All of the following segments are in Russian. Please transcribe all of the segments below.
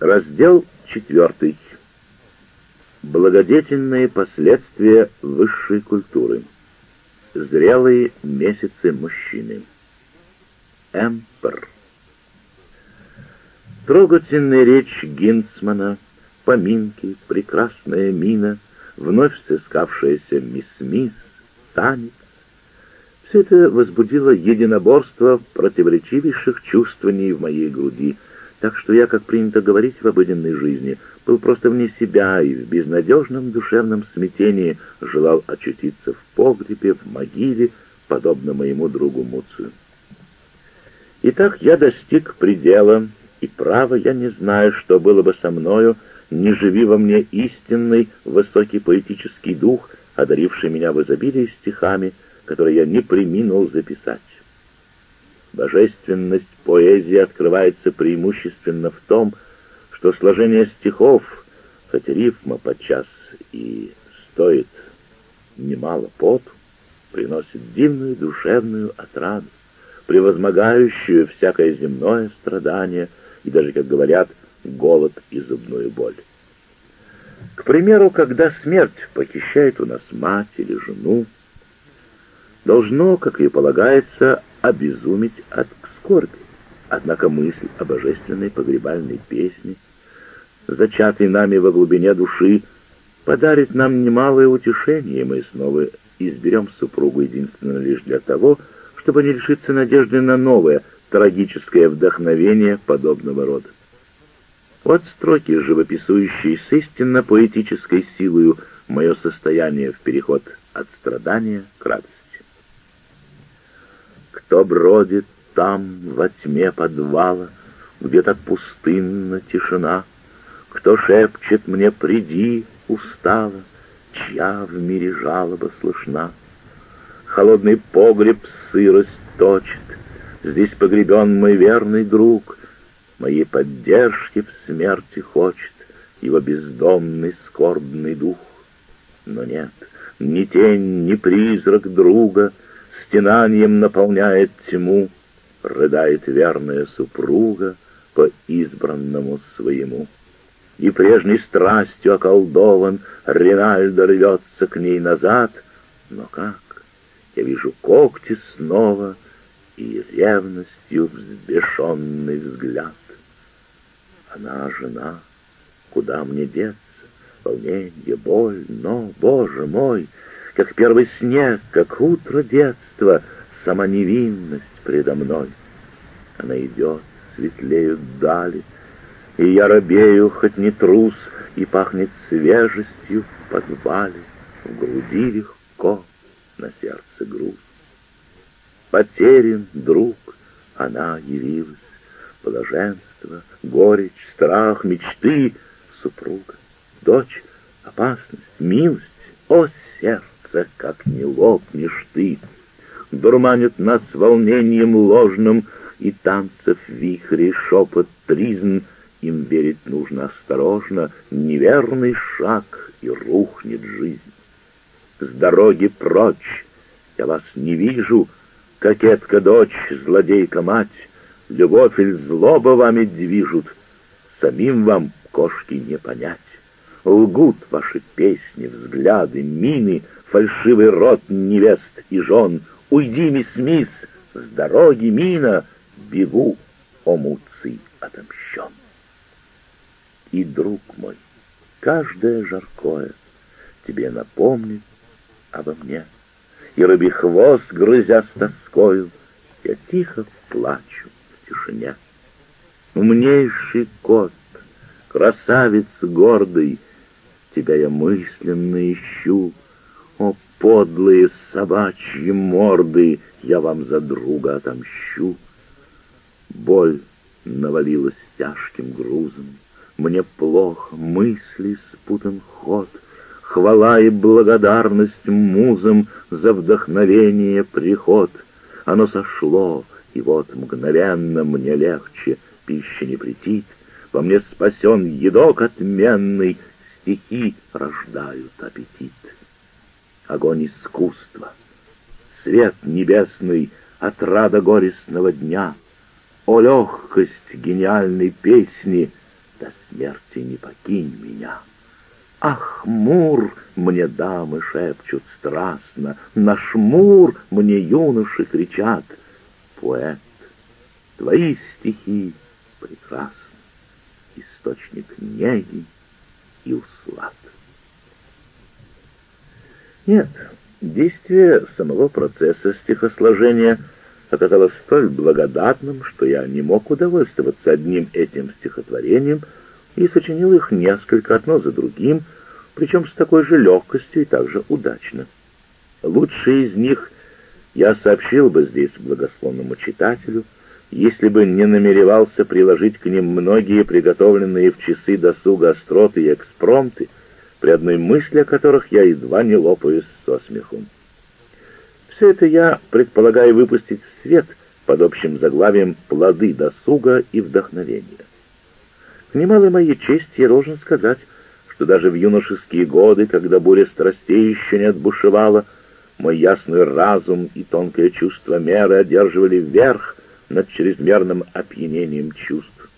Раздел четвертый. Благодетельные последствия высшей культуры. Зрелые месяцы мужчины. Эмпер. Трогательная речь Гинцмана, поминки, прекрасная мина, вновь сыскавшаяся мисс Мисс, танец. Все это возбудило единоборство противоречивейших чувствований в моей груди — так что я, как принято говорить в обыденной жизни, был просто вне себя и в безнадежном душевном смятении желал очутиться в погребе, в могиле, подобно моему другу Муцию. Итак, я достиг предела, и право я не знаю, что было бы со мною, не живи во мне истинный высокий поэтический дух, одаривший меня в изобилии стихами, которые я не приминул записать. Божественность поэзии открывается преимущественно в том, что сложение стихов, хоть рифма подчас и стоит немало поту, приносит дивную душевную отраду, превозмогающую всякое земное страдание и даже, как говорят, голод и зубную боль. К примеру, когда смерть похищает у нас мать или жену, должно, как и полагается, обезуметь от скорби. Однако мысль о божественной погребальной песне, зачатой нами во глубине души, подарит нам немалое утешение, и мы снова изберем супругу единственно лишь для того, чтобы не лишиться надежды на новое, трагическое вдохновение подобного рода. Вот строки, живописующие с истинно поэтической силою мое состояние в переход от страдания к радости. Кто бродит там, во тьме подвала, Где так пустынна тишина, Кто шепчет мне «приди» устало, Чья в мире жалоба слышна. Холодный погреб сырость точит, Здесь погребен мой верный друг, Моей поддержки в смерти хочет Его бездомный скорбный дух. Но нет, ни тень, ни призрак друга — стенанием наполняет тьму, рыдает верная супруга по избранному своему. И прежней страстью околдован Ринальдо рвется к ней назад, но как? Я вижу когти снова и ревностью взбешенный взгляд. Она жена, куда мне деться? Волнение, боль, но, Боже мой, как первый снег, как утро детства, сама невинность предо мной. Она идет, светлеют дали, и я робею, хоть не трус, и пахнет свежестью в подвале, в груди легко, на сердце груз. Потерян друг, она явилась, блаженство, горечь, страх, мечты, супруга, дочь, опасность, милость, о сердце! Сердце, как не лопнешь ты. Дурманит нас волнением ложным, и танцев вихри шепот тризн, им верить нужно осторожно, неверный шаг, и рухнет жизнь. С дороги прочь, я вас не вижу, кокетка дочь, злодейка мать, любовь или злоба вами движут, самим вам кошки не понять. Лгут ваши песни, взгляды, мины, фальшивый рот невест и жен. Уйди, мисс Мисс, с дороги мина, бегу, о муций отомщен. И, друг мой, каждое жаркое тебе напомнит обо мне. И рыбий хвост, грызя с тоскою, я тихо плачу в тишине. Умнейший кот, красавец гордый, тебя я мысленно ищу, о, подлые собачьи морды, я вам за друга отомщу. Боль навалилась тяжким грузом, мне плохо, мысли спутан ход, Хвала и благодарность музам за вдохновение приход. Оно сошло, и вот мгновенно мне легче, пища не претит, во мне спасен едок отменный, стихи рождают аппетит огонь искусства, свет небесный, отрада горестного дня, о легкость гениальной песни, до смерти не покинь меня. Ах, Мур, мне дамы шепчут страстно, Наш Мур, мне юноши кричат. Поэт, твои стихи прекрасны, Источник неги и услад. Нет, действие самого процесса стихосложения оказалось столь благодатным, что я не мог удовольствоваться одним этим стихотворением и сочинил их несколько одно за другим, причем с такой же легкостью и также удачно. Лучшие из них я сообщил бы здесь благословному читателю, если бы не намеревался приложить к ним многие приготовленные в часы досуга остроты и экспромты, при одной мысли о которых я едва не лопаюсь со смеху. Все это я предполагаю выпустить в свет под общим заглавием «Плоды досуга и вдохновения». К немалой моей чести я должен сказать, что даже в юношеские годы, когда буря страстей еще не отбушевала, мой ясный разум и тонкое чувство меры одерживали верх над чрезмерным опьянением чувств.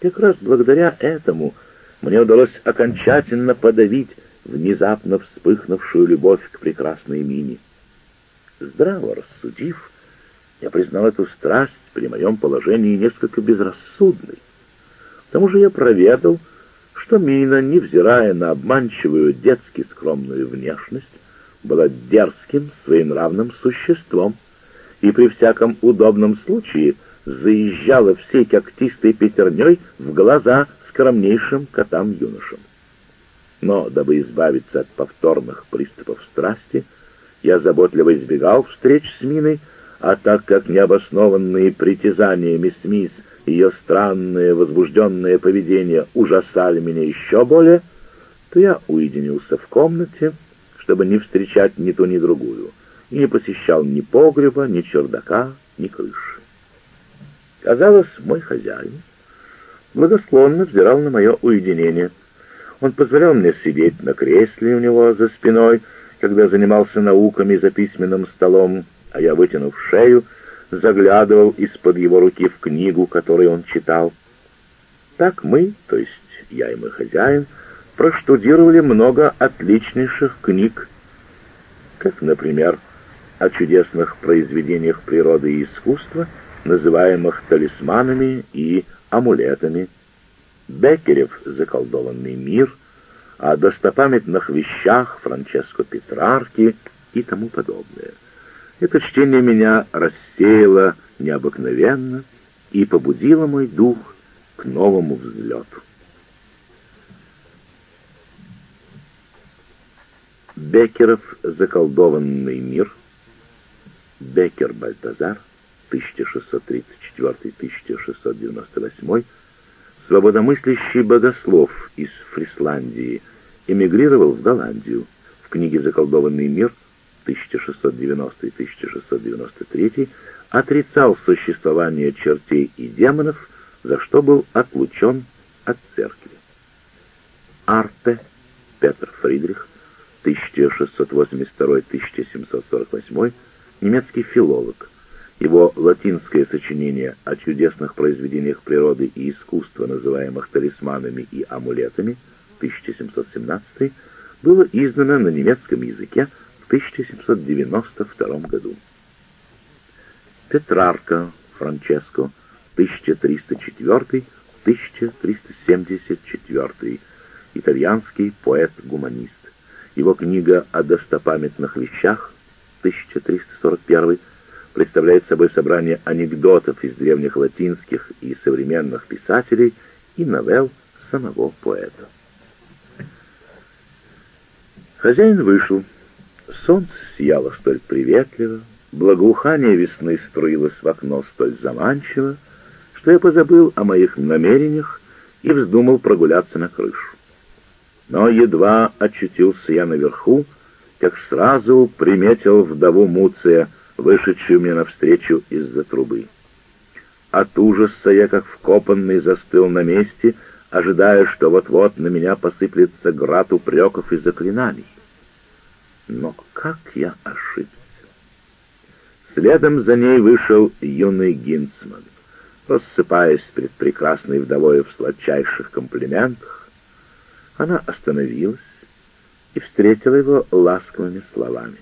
Как раз благодаря этому — мне удалось окончательно подавить внезапно вспыхнувшую любовь к прекрасной Мине. Здраво рассудив, я признал эту страсть при моем положении несколько безрассудной. К тому же я проведал, что Мина, невзирая на обманчивую детски скромную внешность, была дерзким, своенравным существом и при всяком удобном случае заезжала всей когтистой пятерней в глаза скромнейшим котам-юношам. Но, дабы избавиться от повторных приступов страсти, я заботливо избегал встреч с Миной, а так как необоснованные притязания мисс Мисс и ее странное возбужденное поведение ужасали меня еще более, то я уединился в комнате, чтобы не встречать ни ту, ни другую, и не посещал ни погреба, ни чердака, ни крыши. Казалось, мой хозяин благосклонно взирал на мое уединение. Он позволял мне сидеть на кресле у него за спиной, когда занимался науками за письменным столом, а я, вытянув шею, заглядывал из-под его руки в книгу, которую он читал. Так мы, то есть я и мой хозяин, проштудировали много отличнейших книг, как, например, о чудесных произведениях природы и искусства, называемых талисманами и амулетами, Беккерев «Заколдованный мир», о достопамятных вещах Франческо Петрарки и тому подобное. Это чтение меня рассеяло необыкновенно и побудило мой дух к новому взлету. Беккеров «Заколдованный мир», Беккер Бальтазар — 1634-1698, свободомыслящий богослов из Фрисландии, эмигрировал в Голландию. В книге «Заколдованный мир» 1690-1693 отрицал существование чертей и демонов, за что был отлучен от церкви. Арте Петр Фридрих 1682-1748, немецкий филолог, его латинское сочинение о чудесных произведениях природы и искусства, называемых талисманами и амулетами, 1717, было издано на немецком языке в 1792 году. Петрарка Франческо, 1304-1374, итальянский поэт-гуманист. Его книга о достопамятных вещах, 1341 представляет собой собрание анекдотов из древних латинских и современных писателей и новелл самого поэта. Хозяин вышел. Солнце сияло столь приветливо, благоухание весны струилось в окно столь заманчиво, что я позабыл о моих намерениях и вздумал прогуляться на крышу. Но едва очутился я наверху, как сразу приметил вдову Муция — вышедшую мне навстречу из-за трубы. От ужаса я, как вкопанный, застыл на месте, ожидая, что вот-вот на меня посыплется град упреков и заклинаний. Но как я ошибся! Следом за ней вышел юный Гинцман. рассыпаясь перед прекрасной вдовой в сладчайших комплиментах, она остановилась и встретила его ласковыми словами.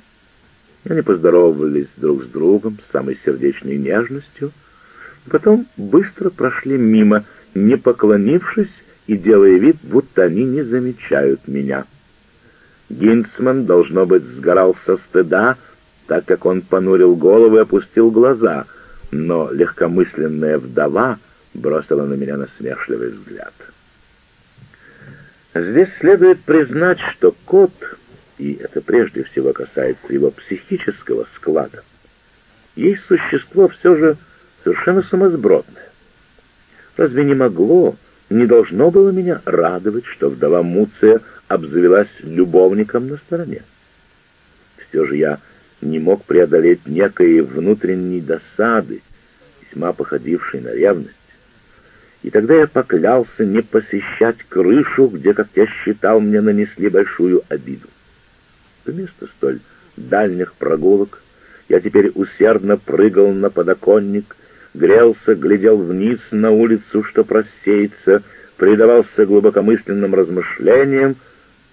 Они поздоровались друг с другом с самой сердечной нежностью, потом быстро прошли мимо, не поклонившись и делая вид, будто они не замечают меня. Гинцман, должно быть, сгорал со стыда, так как он понурил голову и опустил глаза, но легкомысленная вдова бросила на меня насмешливый взгляд. Здесь следует признать, что кот, и это прежде всего касается его психического склада, есть существо все же совершенно сумасбродное. Разве не могло, не должно было меня радовать, что вдова Муция обзавелась любовником на стороне? Все же я не мог преодолеть некой внутренней досады, весьма походившей на ревность. И тогда я поклялся не посещать крышу, где, как я считал, мне нанесли большую обиду. Вместо столь дальних прогулок я теперь усердно прыгал на подоконник, грелся, глядел вниз на улицу, что просеется, предавался глубокомысленным размышлениям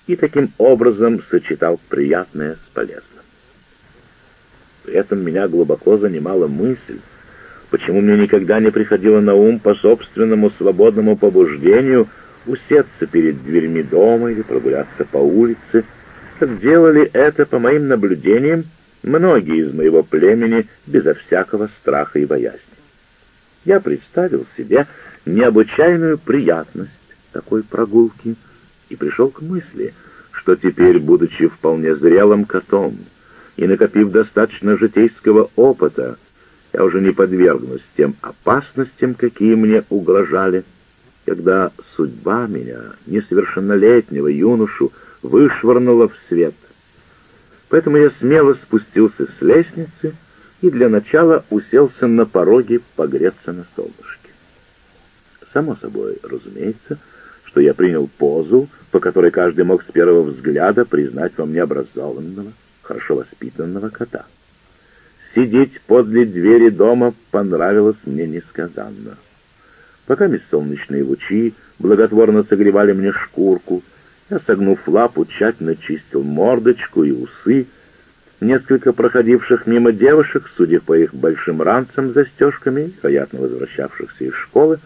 и таким образом сочетал приятное с полезным. При этом меня глубоко занимала мысль, почему мне никогда не приходило на ум по собственному свободному побуждению усеться перед дверьми дома или прогуляться по улице, как делали это, по моим наблюдениям, многие из моего племени безо всякого страха и боязни. Я представил себе необычайную приятность такой прогулки и пришел к мысли, что теперь, будучи вполне зрелым котом и накопив достаточно житейского опыта, я уже не подвергнусь тем опасностям, какие мне угрожали, когда судьба меня, несовершеннолетнего юношу, вышвырнула в свет. Поэтому я смело спустился с лестницы и для начала уселся на пороге погреться на солнышке. Само собой, разумеется, что я принял позу, по которой каждый мог с первого взгляда признать во мне образованного, хорошо воспитанного кота. Сидеть подле двери дома понравилось мне несказанно. Пока бессолнечные лучи благотворно согревали мне шкурку, я, согнув лапу, тщательно чистил мордочку и усы, Несколько проходивших мимо девушек, судя по их большим ранцам застежками, вероятно, возвращавшихся из школы,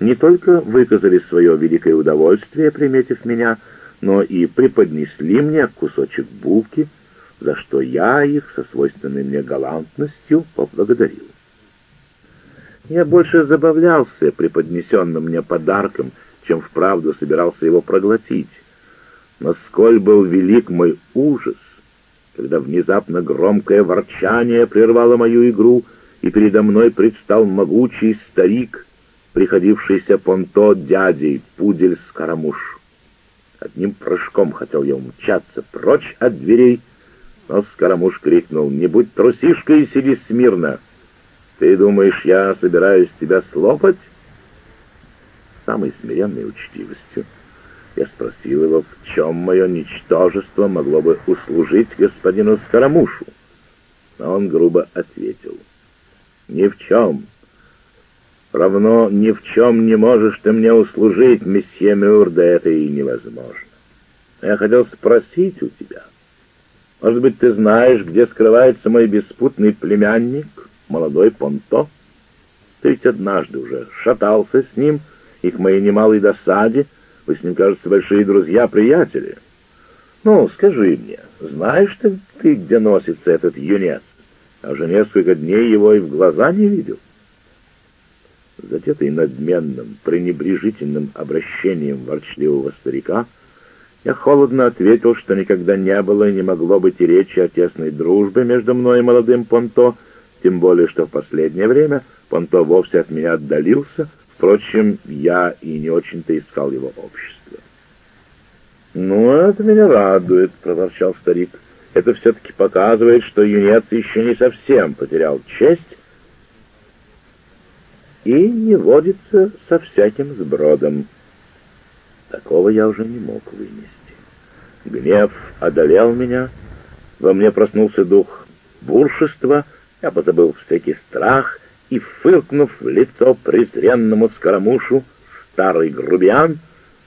не только выказали свое великое удовольствие, приметив меня, но и преподнесли мне кусочек булки, за что я их со свойственной мне галантностью поблагодарил. Я больше забавлялся преподнесенным мне подарком, чем вправду собирался его проглотить. Но сколь был велик мой ужас, когда внезапно громкое ворчание прервало мою игру, и передо мной предстал могучий старик, приходившийся понто дядей, пудель Скоромуш. Одним прыжком хотел я умчаться прочь от дверей, но Скоромуш крикнул, «Не будь трусишкой и сиди смирно! Ты думаешь, я собираюсь тебя слопать?» Самой смиренной учтивостью я спросил его, в чем мое ничтожество могло бы услужить господину Скоромушу. Но он грубо ответил. «Ни в чем. Равно ни в чем не можешь ты мне услужить, месье Мюр, да это и невозможно. Я хотел спросить у тебя, может быть, ты знаешь, где скрывается мой беспутный племянник, молодой Понто? Ты ведь однажды уже шатался с ним, и к моей немалой досаде вы с ним, кажется, большие друзья-приятели. Ну, скажи мне, знаешь ты, ты, где носится этот юнец? А уже несколько дней его и в глаза не видел. Задетый надменным, пренебрежительным обращением ворчливого старика, я холодно ответил, что никогда не было и не могло быть и речи о тесной дружбе между мной и молодым Понто, тем более, что в последнее время Понто вовсе от меня отдалился, Впрочем, я и не очень-то искал его общества. «Ну, это меня радует», — проворчал старик. «Это все-таки показывает, что юнец еще не совсем потерял честь и не водится со всяким сбродом. Такого я уже не мог вынести. Гнев одолел меня, во мне проснулся дух буршества, я позабыл всякий страх и, фыркнув в лицо презренному скоромушу, старый грубиян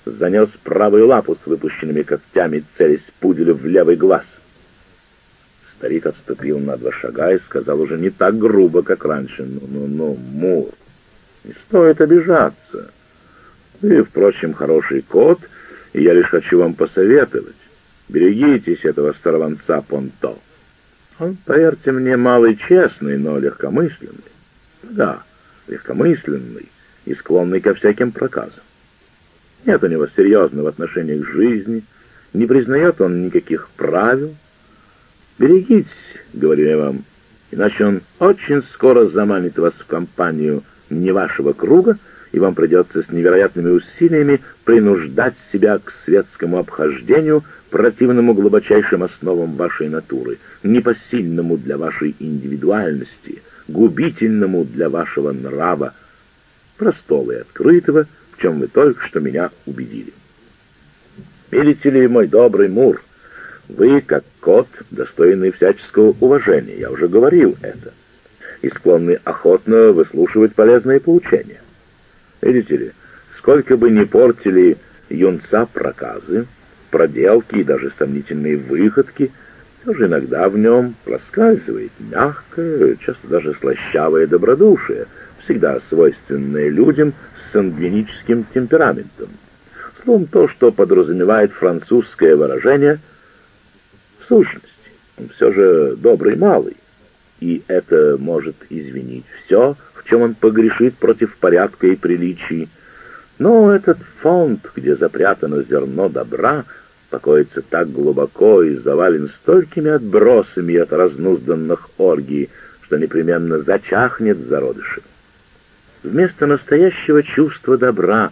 занес правую лапу с выпущенными когтями, целясь пуделю в левый глаз. Старик отступил на два шага и сказал уже не так грубо, как раньше. «Ну-ну-ну, Мур, не стоит обижаться. Вы, впрочем, хороший кот, и я лишь хочу вам посоветовать. Берегитесь этого старованца Понто. Он, поверьте мне, малый честный, но легкомысленный. Да, легкомысленный и склонный ко всяким проказам. Нет у него серьезного отношения к жизни, не признает он никаких правил. Берегитесь, говорю я вам, иначе он очень скоро заманит вас в компанию не вашего круга, и вам придется с невероятными усилиями принуждать себя к светскому обхождению, противному глубочайшим основам вашей натуры, непосильному для вашей индивидуальности, губительному для вашего нрава, простого и открытого, в чем вы только что меня убедили. Видите ли, мой добрый Мур, вы, как кот, достойный всяческого уважения, я уже говорил это, и склонны охотно выслушивать полезные поучения. Видите ли, сколько бы ни портили юнца проказы, проделки и даже сомнительные выходки, все же иногда в нем проскальзывает мягкое, часто даже слащавое добродушие, всегда свойственное людям с сангвиническим темпераментом. Словом, то, что подразумевает французское выражение в сущности. Он все же добрый малый, и это может извинить все, в чем он погрешит против порядка и приличий. Но этот фонд, где запрятано зерно добра, покоится так глубоко и завален столькими отбросами от разнузданных оргий, что непременно зачахнет в зародыше. Вместо настоящего чувства добра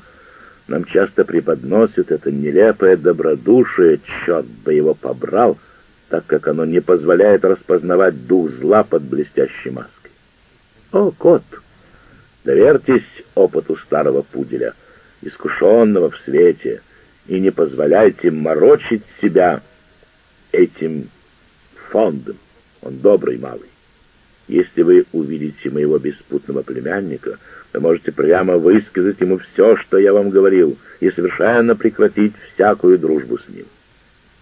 нам часто преподносят это нелепое добродушие, черт бы его побрал, так как оно не позволяет распознавать дух зла под блестящей маской. О, кот! Доверьтесь опыту старого пуделя, искушенного в свете, и не позволяйте морочить себя этим фондом. Он добрый малый. Если вы увидите моего беспутного племянника, вы можете прямо высказать ему все, что я вам говорил, и совершенно прекратить всякую дружбу с ним.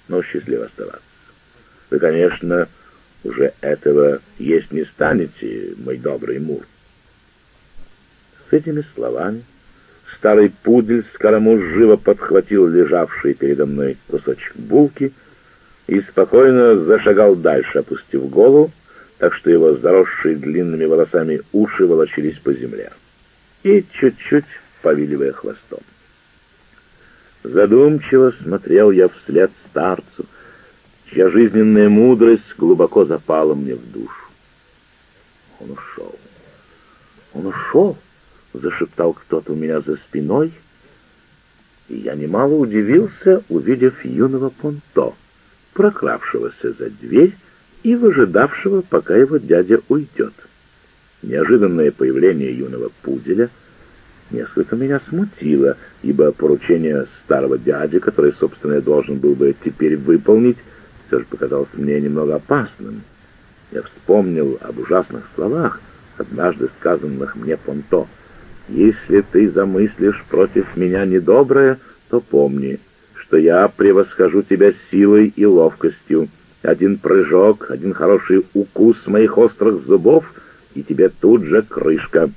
Но счастливо оставаться. Вы, конечно, уже этого есть не станете, мой добрый Мур. С этими словами старый пудель скоромуж живо подхватил лежавший передо мной кусочек булки и спокойно зашагал дальше, опустив голову, так что его заросшие длинными волосами уши волочились по земле, и чуть-чуть повиливая хвостом. Задумчиво смотрел я вслед старцу, чья жизненная мудрость глубоко запала мне в душу. Он ушел. Он ушел, зашептал кто-то у меня за спиной, и я немало удивился, увидев юного Понто, прокравшегося за дверь и выжидавшего, пока его дядя уйдет. Неожиданное появление юного пуделя несколько меня смутило, ибо поручение старого дяди, которое, собственно, я должен был бы теперь выполнить, все же показалось мне немного опасным. Я вспомнил об ужасных словах, однажды сказанных мне Понто. «Если ты замыслишь против меня недоброе, то помни, что я превосхожу тебя силой и ловкостью. Один прыжок, один хороший укус моих острых зубов, и тебе тут же крышка».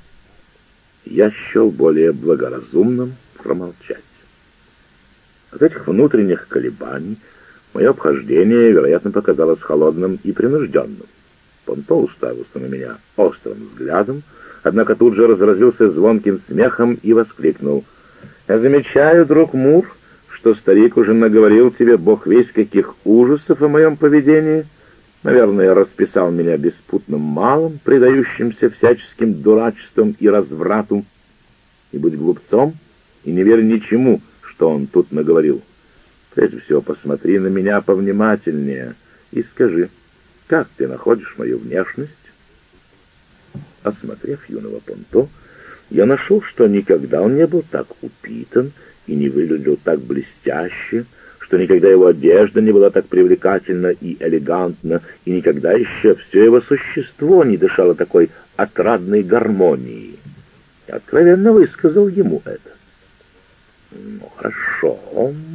Я счел более благоразумным промолчать. От этих внутренних колебаний Мое обхождение, вероятно, показалось холодным и принужденным. Понто уставился на меня острым взглядом, однако тут же разразился звонким смехом и воскликнул. «Я замечаю, друг Мур, что старик уже наговорил тебе, бог весь каких ужасов о моем поведении. Наверное, расписал меня беспутным малым, предающимся всяческим дурачествам и разврату. И будь глупцом, и не верь ничему, что он тут наговорил. Прежде всего, посмотри на меня повнимательнее и скажи, как ты находишь мою внешность? Осмотрев юного Понто, я нашел, что никогда он не был так упитан и не выглядел так блестяще, что никогда его одежда не была так привлекательна и элегантна, и никогда еще все его существо не дышало такой отрадной гармонии. Я откровенно высказал ему это. «Ну, хорошо,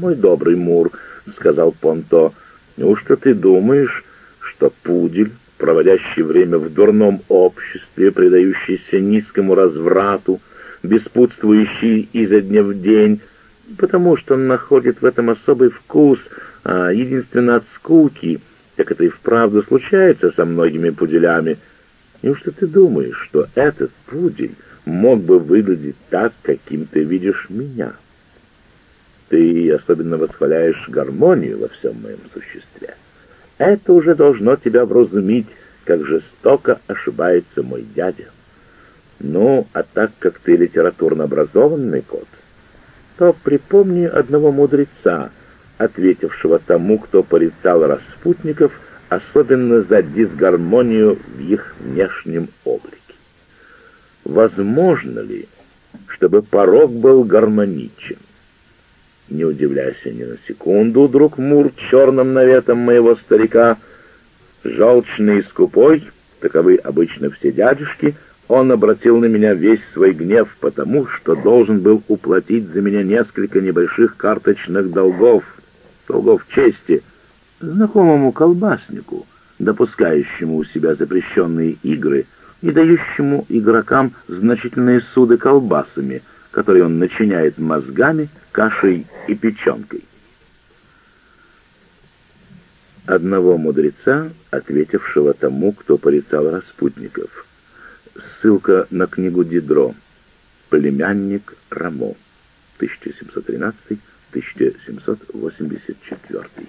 мой добрый Мур», — сказал Понто, — «неужто ты думаешь, что пудель, проводящий время в дурном обществе, предающийся низкому разврату, беспутствующий изо дня в день, потому что он находит в этом особый вкус, а единственно от скуки, как это и вправду случается со многими пуделями. Неужто ты думаешь, что этот пудель мог бы выглядеть так, каким ты видишь меня? Ты особенно восхваляешь гармонию во всем моем существе. Это уже должно тебя вразумить, как жестоко ошибается мой дядя. Ну, а так как ты литературно образованный кот, то припомни одного мудреца, ответившего тому, кто порицал распутников, особенно за дисгармонию в их внешнем облике. Возможно ли, чтобы порог был гармоничен? Не удивляйся ни на секунду, друг Мур, черным наветом моего старика, желчный и скупой, таковы обычно все дядюшки, он обратил на меня весь свой гнев, потому что должен был уплатить за меня несколько небольших карточных долгов, долгов чести, знакомому колбаснику, допускающему у себя запрещенные игры и дающему игрокам значительные суды колбасами, которые он начиняет мозгами, кашей и печенкой. Одного мудреца, ответившего тому, кто порицал распутников. Ссылка на книгу Дидро. Племянник Рамо. 1713-1784.